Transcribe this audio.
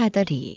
他的理。